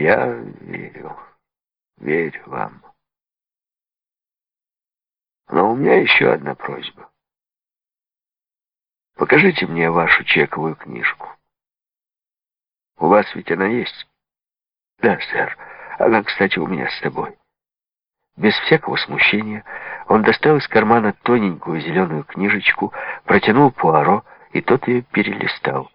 Я верю, верю вам. Но у меня еще одна просьба. Покажите мне вашу чековую книжку. У вас ведь она есть? Да, сэр. Она, кстати, у меня с собой. Без всякого смущения он достал из кармана тоненькую зеленую книжечку, протянул Пуаро, и тот ее перелистал.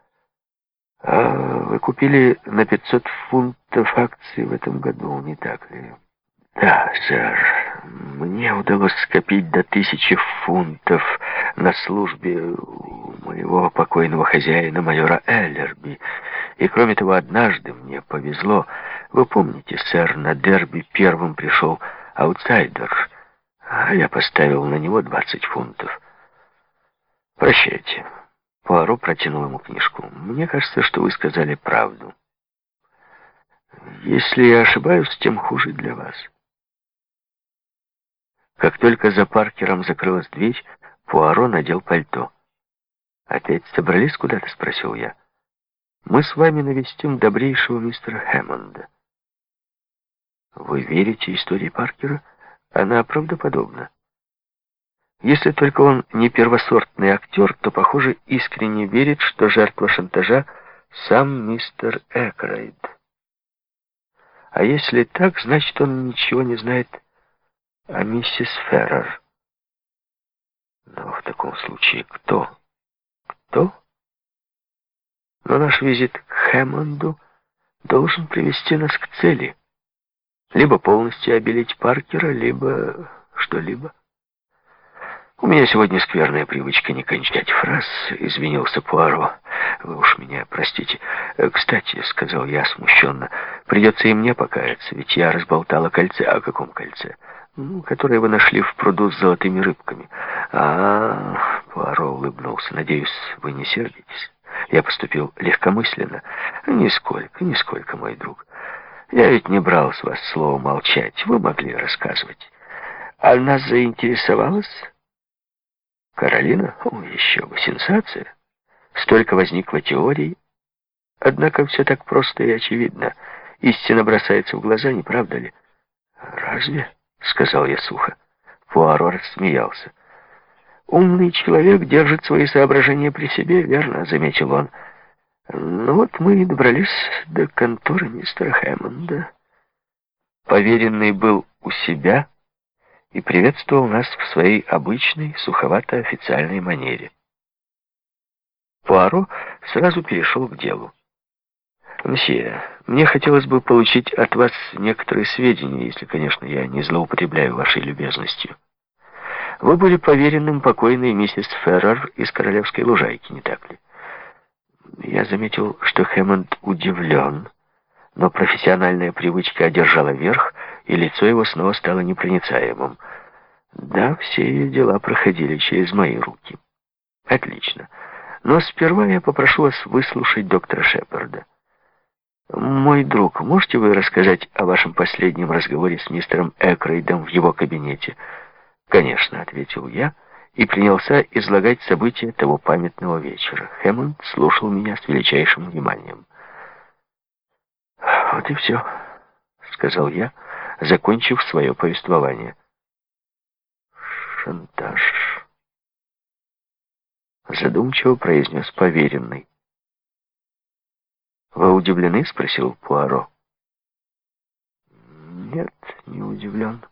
«А вы купили на 500 фунтов акций в этом году, не так ли?» «Да, сэр. Мне удалось скопить до тысячи фунтов на службе у моего покойного хозяина, майора Эллерби. И кроме того, однажды мне повезло. Вы помните, сэр, на дерби первым пришел аутсайдер, а я поставил на него 20 фунтов. Прощайте. Пуаро протянул ему книжку. Мне кажется, что вы сказали правду. Если я ошибаюсь, тем хуже для вас. Как только за Паркером закрылась дверь, Пуаро надел пальто. «Опять собрались куда-то?» — спросил я. «Мы с вами навестим добрейшего мистера Хэммонда». «Вы верите истории Паркера? Она правдоподобна. Если только он не первосортный актер, то, похоже, искренне верит, что жертва шантажа сам мистер Экрейд. А если так, значит, он ничего не знает о миссис Феррер. Но в таком случае кто? Кто? Но наш визит к Хэммонду должен привести нас к цели. Либо полностью обелить Паркера, либо что-либо. У меня сегодня скверная привычка не кончать фраз, извинился Пуаро. Вы уж меня простите. Кстати, сказал я смущенно, придется и мне покаяться, ведь я разболтала кольце. О каком кольце? Ну, которое вы нашли в пруду с золотыми рыбками. А, Пуаро улыбнулся. Надеюсь, вы не сердитесь. Я поступил легкомысленно. Нисколько, нисколько, мой друг. Я ведь не брал с вас слово молчать. Вы могли рассказывать. А нас заинтересовалась? Каролина? О, еще бы, сенсация. Столько возникло теорий. Однако все так просто и очевидно. Истина бросается в глаза, не правда ли? Разве? Сказал я сухо. Пуаро рассмеялся. «Умный человек держит свои соображения при себе, верно?» — заметил он. «Ну вот мы и добрались до конторы мистера Хэммонда». Поверенный был у себя и приветствовал нас в своей обычной, суховато-официальной манере. Пуаро сразу перешел к делу. «Мсье, мне хотелось бы получить от вас некоторые сведения, если, конечно, я не злоупотребляю вашей любезностью. Вы были поверенным покойной миссис Феррер из Королевской лужайки, не так ли?» Я заметил, что Хэммонд удивлен, но профессиональная привычка одержала верх, и лицо его снова стало непроницаемым. Да, все дела проходили через мои руки. Отлично. Но сперва я попрошу вас выслушать доктора Шепарда. Мой друг, можете вы рассказать о вашем последнем разговоре с мистером Экрейдом в его кабинете? Конечно, ответил я и принялся излагать события того памятного вечера. Хэммонд слушал меня с величайшим вниманием. «Вот и все», — сказал я, закончив свое повествование. «Шантаж», — задумчиво произнес поверенный. «Вы удивлены?» — спросил Пуаро. «Нет, не удивлен»,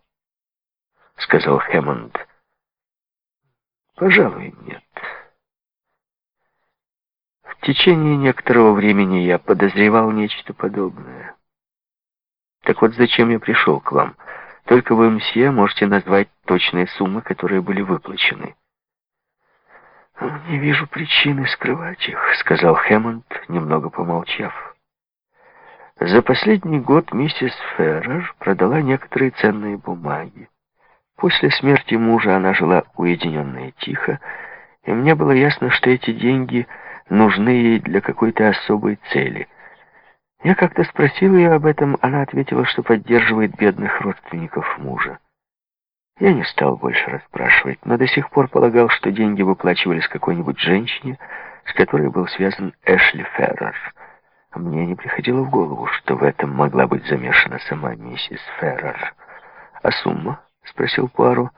— сказал Хэммонд. «Пожалуй, нет». В течение некоторого времени я подозревал нечто подобное. Так вот, зачем я пришел к вам? Только вы, мсье, можете назвать точные суммы, которые были выплачены. «Не вижу причины скрывать их», — сказал Хэммонд, немного помолчав. «За последний год миссис Феррер продала некоторые ценные бумаги. После смерти мужа она жила уединенно и тихо, и мне было ясно, что эти деньги нужны ей для какой-то особой цели. Я как-то спросил ее об этом, она ответила, что поддерживает бедных родственников мужа. Я не стал больше расспрашивать, но до сих пор полагал, что деньги выплачивались какой-нибудь женщине, с которой был связан Эшли Феррер. Мне не приходило в голову, что в этом могла быть замешана сама миссис Феррер. «А сумма?» — спросил Пуаро.